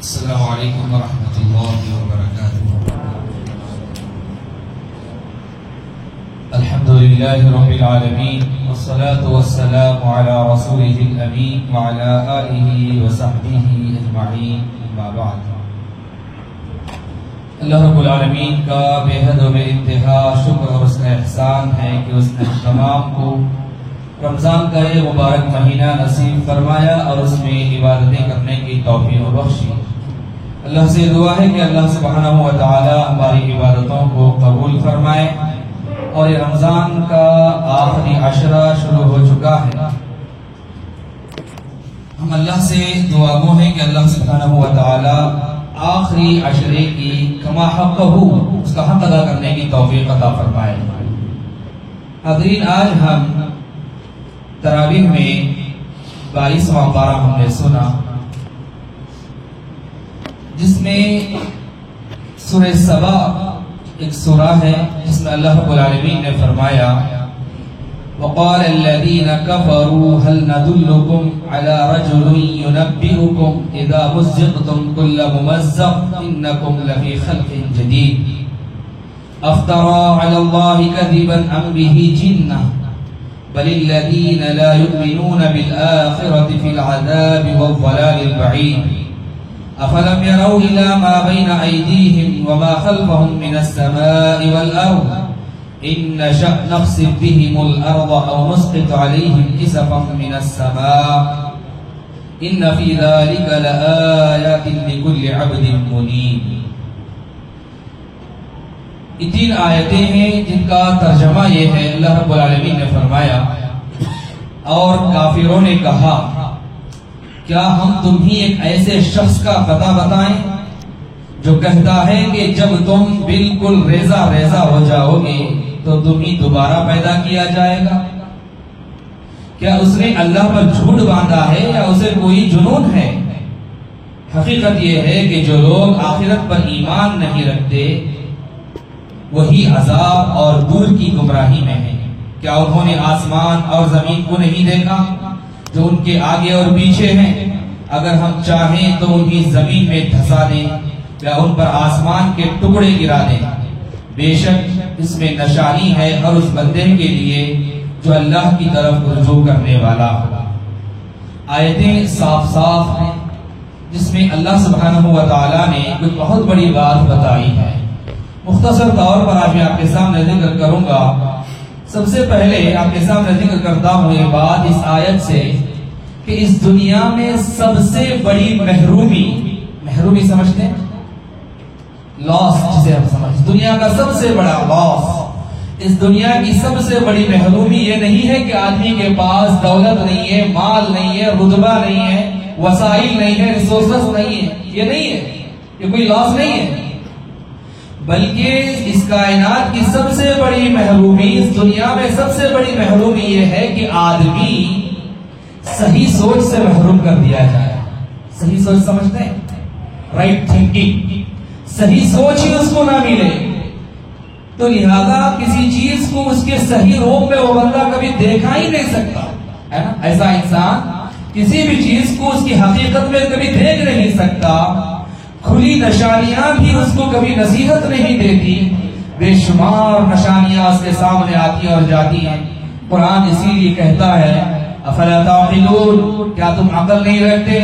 السلام عليكم ورحمة الله وبركاته. الحمد لله رب العالمين، والصلاة والسلام على رسوله الأمين وعلى آله وصحبه أجمعين، أما بعد. اللہ رب العالمین کا بے حد و بے انتہا شکر اور اس کا احسان ہے کہ اس نے تمام کو رمضان کا یہ مبارک مہینہ نصیب فرمایا اور اس میں عبادتیں کرنے کی توفیق بخشی۔ اللہ سے دعا ہے کہ اللہ سبحانہ و تعالی ہماری عبادتوں کو قبول فرمائے اور یہ رمضان کا آخری عشرہ شروع ہو چکا ہے۔ ہم اللہ سے دعا گو ہیں کہ اللہ سبحانہ و تعالی آخری عشرے کی کما حق ہو اس کا حق ادا کرنے کی توفیق عطا فرمائے۔ حضرین آج ہم تراویح میں بائیسواں پارہ ہم نے سنا۔ جس میں سورہ سبا ایک سورہ ہے، جس میں اللہ رب العالمین نے فرمایا، وقال الذين كفروا هل ندلكم على رجل ينبئكم إذا مزقتم كل ممزق إنكم لفي خلق جديد. أفترى على الله كذبا أم به جنة؟ بل الذين لا يؤمنون بالآخرة في العذاب والضلال البعيد. أفلم يروا إلى ما بين أيديهم وما خلفهم من السماء والأرض؟ إن نشأ نخسف بهم الأرض أو نسقط عليهم كسفا من السماء. إن في ذلك لآيات لكل عبد منيب. یہ تین آیتیں ہیں جن کا ترجمہ یہ ہے، اللہ رب العالمین نے فرمایا اور کافروں نے کہا کیا ہم تم ہی ایک ایسے شخص کا پتہ بتائیں جو کہتا ہے کہ جب تم بالکل ریزہ ریزہ ہو جاؤ گے تو تم ہی دوبارہ پیدا کیا جائے گا؟ کیا اس نے اللہ پر جھوٹ باندھا ہے یا اسے کوئی جنون ہے؟ حقیقت یہ ہے کہ جو لوگ آخرت پر ایمان نہیں رکھتے، وہی عذاب اور دور کی گمراہی میں ہیں۔ کیا انہوں نے آسمان اور زمین کو نہیں دیکھا؟ جو ان کے آگے اور پیچھے ہیں، اگر ہم چاہیں تو انہیں زمین میں دھسا دیں یا ان پر آسمان کے ٹکڑے گرا دیں۔ بے شک اس میں نشانی ہے اور اس بندے کے لیے جو اللہ کی طرف رجوع کرنے والا۔ آیتیں صاف صاف ہیں، جس میں اللہ سبحانہ و تعالیٰ نے کوئی بہت بڑی بات بتائی ہے۔ مختصر طور پر آج میں آپ کے سامنے ذکر کروں گا سب سے پہلے آپ کے سامنے ذکر کرتا ہوں یہ بات اس آیت سے کہ اس دنیا میں سب سے بڑی محرومی محرومی سمجھتے ہیں؟ لاس جسے ہم سمجھ دنیا کا سب سے بڑا لاس اس دنیا کی سب سے بڑی محرومی یہ نہیں ہے کہ آدمی کے پاس دولت نہیں ہے، مال نہیں ہے، رتبہ نہیں ہے، وسائل نہیں ہے ریسورسز نہیں ہے، یہ نہیں ہے یہ کوئی لاس نہیں ہے۔ بلکہ اس کائنات کی سب سے بڑی محرومی، اس دنیا میں سب سے بڑی محرومی یہ ہے کہ آدمی صحیح سوچ سے محروم کر دیا جائے۔ صحیح سوچ سمجھتے ہیں؟ رائٹ تھنکنگ صحیح سوچ ہی اس کو نہ ملے۔ تو لہذا کسی چیز کو اس کے صحیح روپ میں وہ بندہ کبھی دیکھا ہی نہیں سکتا، ہے نا؟ ایسا انسان کسی بھی چیز کو اس کی حقیقت میں کبھی دیکھ نہیں سکتا۔ کھلی نشانیاں بھی اس کو کبھی نصیحت نہیں دیتی۔ بے شمار نشانیاں اس کے سامنے آتی اور جاتی ہیں۔ قرآن اسی لیے کہتا ہے، افلا تعقلون؟ کیا تم عقل نہیں رکھتے؟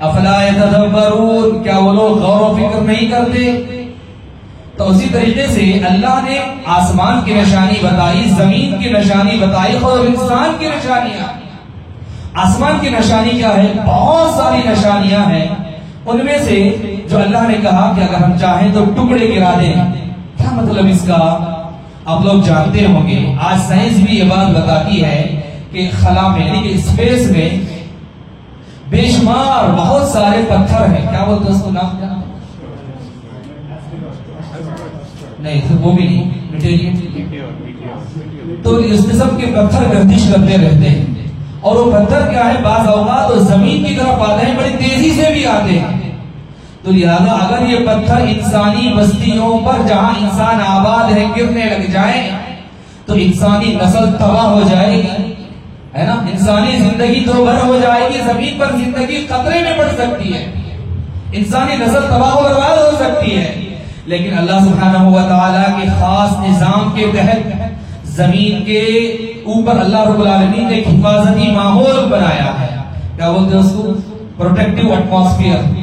افلا يتدبرون کیا وہ لوگ غور و فکر نہیں کرتے؟ تو اسی طریقے سے اللہ نے آسمان کی نشانی بتائی، زمین کی نشانی بتائی اور انسان کی نشانیاں۔ آسمان کی نشانی کیا ہے؟ بہت ساری نشانیاں ہیں۔ ان میں سے جو اللہ نے کہا کہ اگر ہم چاہیں تو ٹکڑے گرا دیں۔ کیا مطلب اس کا؟ آپ لوگ جانتے ہوں گے۔ آج سائنس بھی یہ بات بتاتی ہے کہ خلا میں یعنی کہ اسپیس میں بے شمار بہت سارے پتھر ہیں۔ کیا بولتے اس کو نام؟ کیا نہیں وہ بھی نہیں۔ تو اس قسم کے پتھر گردش کرتے رہتے ہیں۔ اور وہ پتھر کیا ہے؟ بعض اوقات تو زمین کی طرف آتے ہیں، بڑی تیزی سے بھی آتے ہیں۔ تو لہذا اگر یہ پتھر انسانی بستیوں پر جہاں انسان آباد ہے گرنے لگ جائیں تو انسانی نسل تباہ ہو جائے گی، ہے نا؟ انسانی زندگی دو بھر ہو جائے گی، زمین پر زندگی خطرے میں پڑ سکتی ہے۔ انسانی نسل تباہ و برباد ہو سکتی ہے۔ لیکن اللہ سبحانہ و تعالیٰ کے خاص نظام کے تحت زمین کے اوپر اللہ رب العالمین نے ایک حفاظتی ماحول بنایا ہے۔ کیا بولتے ہیں اس کو؟ پروٹیکٹیو ایٹماسفیئر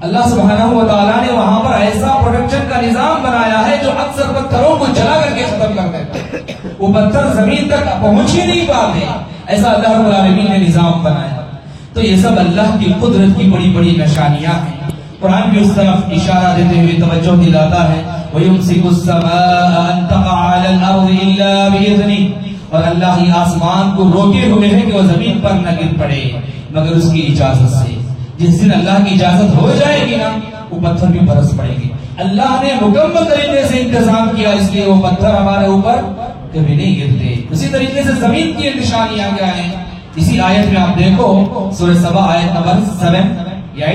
اللہ سبحانہ و تعالیٰ نے وہاں پر ایسا پروٹیکشن کا نظام بنایا ہے جو اکثر پتھروں کو جلا کر کے ختم کر دیتا ہے۔ وہ پتھر زمین تک پہنچ ہی نہیں پاتے۔ ایسا اللہ رب العالمین نے نظام بنایا۔ تو یہ سب اللہ کی قدرت کی بڑی بڑی نشانیاں ہیں۔ قرآن بھی اس طرف اشارہ دیتے ہوئے توجہ دلاتا ہے۔ وَيُمْسِكُ السَّمَاءَ أَن تَقَعَ عَلَى الْأَرْضِ إِلَّا بِإِذْنِهِ۔ اور اللہ ہی آسمان کو روکے ہوئے ہیں کہ وہ زمین پر نہ گر پڑے، مگر اس کی اجازت سے۔ جس دن اللہ کی اجازت ہو جائے گی نا، وہ پتھر بھی برس پڑے گی اللہ نے مکمل طریقے سے انتظام کیا، اس لیے وہ پتھر ہمارے اوپر کبھی نہیں گرتے۔ اسی طریقے سے زمین کی نشانیاں کیا ہیں اسی آیت میں آپ دیکھو، سورہ سبا آیت نمبر سیون یا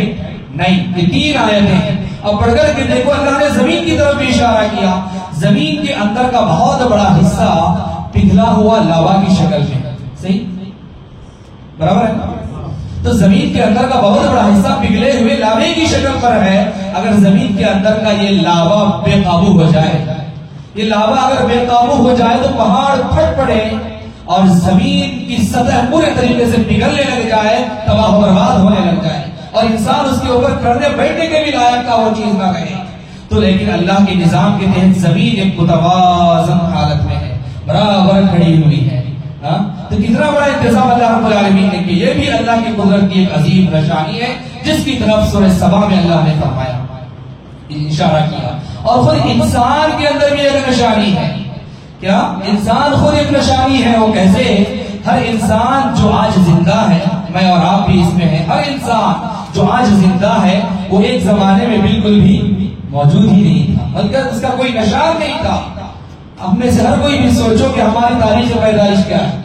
نہیں یہ تین آیتیں ہیں۔ اب پڑھ کر کے دیکھو، اللہ نے زمین کی طرف بھی اشارہ کیا۔ زمین کے اندر کا بہت بڑا حصہ پگھلا ہوا لاوا کی شکل میں۔ صحیح؟ برابر ہے؟ تو زمین کے اندر کا بہت بڑا حصہ پگھلے ہوئے لاوے کی شکل پر ہے۔ اگر زمین کے اندر کا یہ لاوا بے قابو ہو جائے، یہ لاوا اگر بے قابو ہو جائے تو پہاڑ پھٹ پڑے اور زمین کی سطح پورے طریقے سے پگھلنے لگ جائے، تباہ و برباد ہونے لگ جائے اور انسان اس کے اوپر کرنے بیٹھنے کے بھی لائق کا وہ چیز نہ رہے۔ تو لیکن اللہ کے نظام کے تحت زمین ایک متوازن حالت میں ہے، برابر کھڑی ہوئی ہے۔ ہاں؟ تو کتنا بڑا انتظام اللہ رب العالمین نے کیا؟ یہ بھی اللہ کی قدرت کی ایک عظیم نشانی ہے، جس کی طرف سورہ سبا میں اللہ نے فرمایا۔ اشارہ کیا۔ اور خود انسان کے اندر بھی ایک نشانی ہے۔ کیا؟ انسان خود ایک نشانی ہے، وہ کیسے؟ ہر انسان جو آج زندہ ہے، میں اور آپ بھی اس میں ہیں، ہر انسان جو آج زندہ ہے، وہ ایک زمانے میں بالکل بھی موجود ہی نہیں تھا۔ بلکہ اس کا کوئی نشان نہیں تھا۔ ہم میں سے ہر کوئی بھی سوچو کہ ہماری تاریخ پیدائش کیا ہے۔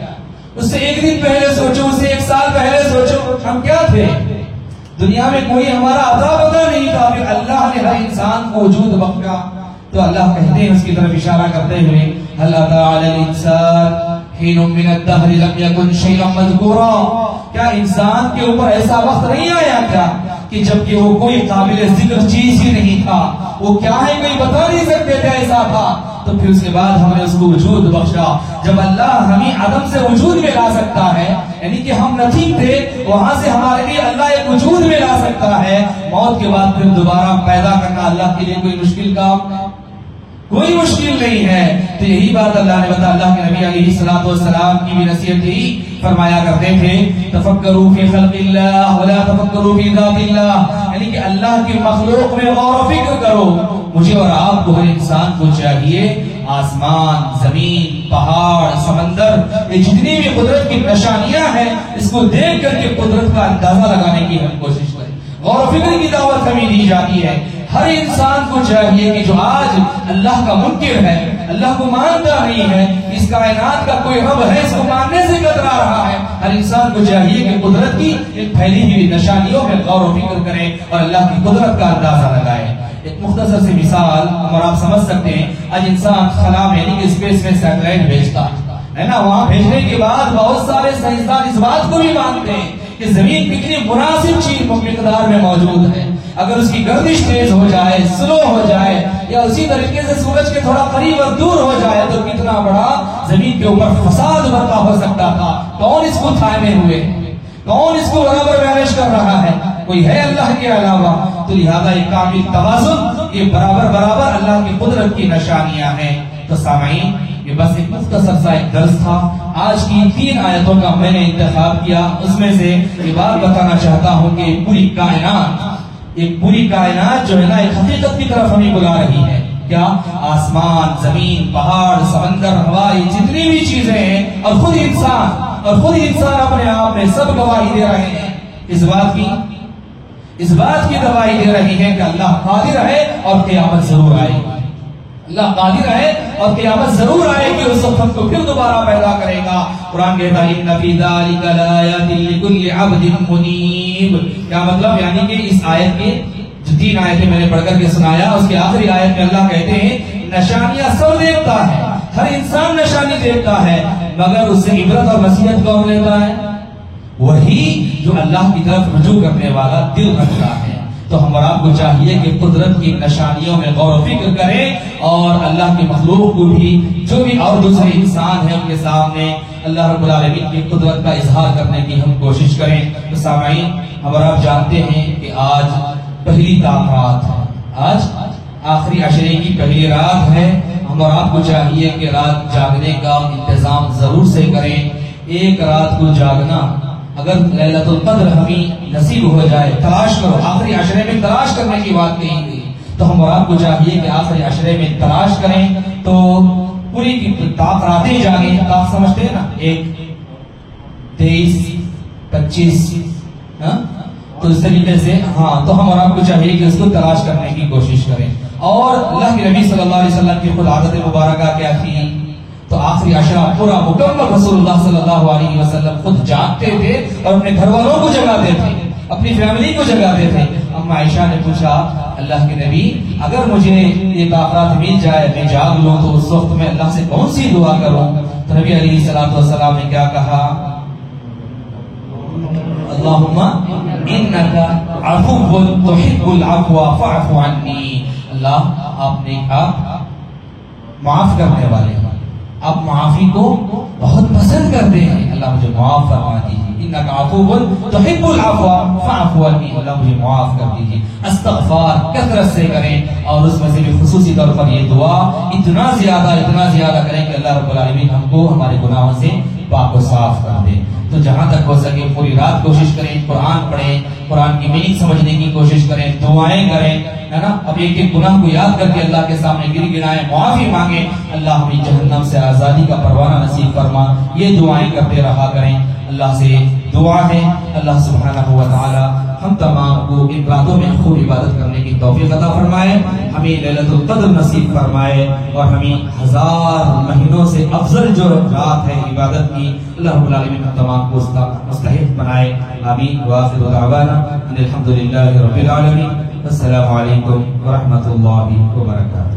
اس سے ایک دن پہلے سوچو، اس سے ایک سال پہلے سوچو، ہم کیا تھے؟ دنیا میں کوئی ہمارا عطا پتا نہیں تھا، پھر اللہ نے ہر انسان کو وجود بخشا۔ تو اللہ کہتے ہیں، اس کی طرف اشارہ کرتے ہوئے، اللہ تعالی الانسان حین من الدهر لم يكن شيئا مذكورا کیا انسان کے اوپر ایسا وقت نہیں آیا کیا کہ جبکہ وہ کوئی قابل ذکر چیز ہی نہیں تھا؟ وہ کیا ہے، کوئی بتا نہیں سکتے تھے ایسا تھا۔ تو پھر اس کے بعد ہم نے اس کو وجود بخشا۔ جب اللہ ہمیں عدم سے وجود میں لا سکتا ہے یعنی کہ ہم نتھی تھے، وہاں سے ہمارے لیے اللہ ایک وجود میں لا سکتا ہے، موت کے بعد پھر دوبارہ پیدا کرنا اللہ کے لیے کوئی مشکل کام کوئی مشکل نہیں ہے۔ تو یہی بات اللہ نے بتا اللہ کے نبی علیہ الصلوۃ والسلام کی بھی نصیحت ہی فرمایا کرتے تھے، تفکروا فی خلق اللہ ولا تفکروا فی ذات اللہ۔ یعنی کہ اللہ کی مخلوق میں غور و فکر کرو۔ مجھے اور آپ کو، ہر انسان کو چاہیے آسمان، زمین، پہاڑ، سمندر، یہ جتنی بھی قدرت کی نشانیاں ہیں، اس کو دیکھ کر کے قدرت کا اندازہ لگانے کی ہم کوشش کریں۔ غور و فکر کی دعوت ہمیں دی جاتی ہے۔ ہر انسان کو چاہیے کہ جو آج اللہ کا منکر ہے، اللہ کو مانتا نہیں ہے، اس کائنات کا کوئی رب ہے، اس کو ماننے سے کترا رہا ہے۔ ہر انسان کو چاہیے کہ قدرت کی ایک پھیلی ہوئی نشانیوں میں غور و فکر کرے اور اللہ کی قدرت کا اندازہ لگائے۔ ایک مختصر سی مثال اور آپ سمجھ سکتے ہیں۔ آج انسان خلا میں یعنی کہ اسپیس میں سیٹلائٹ بھیجتا۔ ہے نا؟ وہاں بھیجنے کے بعد بہت سارے سائنسدان اس بات کو بھی مانتے ہیں کہ زمین کتنی مناسب چیز مقدار میں موجود ہے۔ اگر اس کی گردش تیز ہو جائے، سلو ہو جائے، یا اسی طریقے سے سورج کے تھوڑا قریب اور دور ہو جائے، تو کتنا بڑا زمین کے اوپر فساد برپا ہو سکتا تھا۔ کون اس کو تھامے ہوئے؟ کون اس کو برابر مینج کر رہا ہے؟ کوئی ہے اللہ کے علاوہ؟ تو لہذا یہ کامل توازن یہ برابر برابر اللہ کی قدرت کی نشانیاں ہیں۔ تو سامعین، یہ بس ایک مختصر سا ایک درس تھا۔ آج کی تین آیتوں کا میں نے انتخاب کیا۔ اس میں سے یہ بات بتانا چاہتا ہوں کہ پوری کائنات ایک پوری کائنات جو ہے نا، ایک حقیقت کی طرف ہمیں بلا رہی ہے۔ کیا؟ آسمان، زمین، پہاڑ، سمندر ہوا یہ جتنی بھی چیزیں ہیں، اور خود انسان، اور خود انسان اپنے آپ میں سب گواہی دے رہے ہیں۔ اس بات کی، اس بات کی گواہی دے رہی ہے کہ اللہ قادر ہے اور قیامت ضرور آئے گی۔ اللہ قادر ہے اور قیامت ضرور آئے گی، اس وقت کو پھر دوبارہ پیدا کرے گا۔ قرآن کہتا ہے، ان فی ذلک لآیات لکل عبد منیب کیا مطلب؟ یعنی کہ اس آیت کے جو تین آیتیں میں نے پڑھ کر کے سنایا، اس کے آخری آیت میں اللہ کہتے ہیں، نشانیاں سب دیکھتا ہے ہر انسان نشانی دیکھتا ہے، مگر اس سے عبرت اور نصیحت کون لیتا ہے؟ وہی جو اللہ کی طرف رجوع کرنے والا دل رکھتا ہے۔ تو ہم اور آپ کو چاہیے کہ قدرت کی نشانیوں میں غور و فکر کریں اور اللہ کی مخلوق کو بھی جو بھی اور دوسرے انسان ہیں ان کے سامنے اللہ رب العالمین کی قدرت کا اظہار کرنے کی ہم کوشش کریں۔ تو سامعین اور آپ جانتے ہیں کہ آج پہلی تاخرات ہے، آج آخری عشرے کی پہلی رات ہے، ہم اور آپ کو چاہیے کہ رات جاگنے کا انتظام ضرور سے کریں۔ ایک رات کو جاگنا اگر للت القدر ہمیں نصیب ہو جائے، تلاش کرو۔ آخری عشرے میں تلاش کرنے کی بات کہی گئی تو ہم اور آپ کو چاہیے کہ آخری عشرے میں تلاش کریں۔ تو پوری تاک راتیں جاگیں۔ تاک سمجھتے ہیں نا، ایک، تیئیس، پچیس ہاں؟ تو اس طریقے سے ہاں تو ہم اور آپ کو چاہیے کہ اس کو تلاش کرنے کی کوشش کریں۔ اور اللہ کے نبی صلی اللہ علیہ وسلم کی خود عادت مبارکہ کیا تھی؟ تو آخری عشرہ پورا مکمل رسول اللہ صلی اللہ علیہ وسلم خود جانتے تھے اور اپنے گھر والوں کو جگاتے تھے، اپنی فیملی کو جگاتے تھے۔ اما عائشہ نے پوچھا، اللہ کے نبی، اگر مجھے یہ کافرات مل جائے، میں جاگ لوں تو اس وقت میں اللہ سے کون سی دعا کروں؟ تو نبی علیہ السلام والسلام نے کیا کہا؟ اللہم انکا عفو تحب العفو فعفو عنی اللہ آپ نے کہا، معاف کرنے والے ہیں۔ آپ معافی کو بہت پسند کرتے ہیں۔ اللہ مجھے معاف فرما دیجیے۔ انکا عفو تحب العفو فعفو عنی۔ اللہ مجھے معاف کر دیجیے۔ استغفار کثرت سے کریں اور اس میں سے بھی خصوصی طور پر یہ دعا، اتنا زیادہ اتنا زیادہ کریں کہ اللہ رب العالمین ہم کو، ہمارے گناہوں سے پاک و صاف کر دیں تو جہاں تک ہو سکے پوری رات کوشش کریں، قرآن پڑھیں، قرآن کی میننگ سمجھنے کی کوشش کریں، دعائیں کریں، ہے نا؟ اب ایک ایک گناہ کو یاد کر کے اللہ کے سامنے گر گرائیں، معافی مانگیں، اللہ ہمیں جہنم سے آزادی کا پروانہ نصیب فرما۔ یہ دعائیں کرتے رہا کریں۔ اللہ سے دعا ہے، اللہ سبحانہ و تعالی ہم تمام کو ان راتوں میں خوب عبادت کرنے کی توفیق عطا فرمائے۔ ہمیں للت القدر نصیب فرمائے اور ہمیں ہزار مہینوں سے افضل جو رات ہے عبادت کی اللہ رب العالمین ہم تمام کو اس کا مستحق بنائے۔ آمین۔ وآخر دعوانا ان الحمدللہ رب العالمین۔ السلام علیکم ورحمۃ اللہ وبرکاتہ۔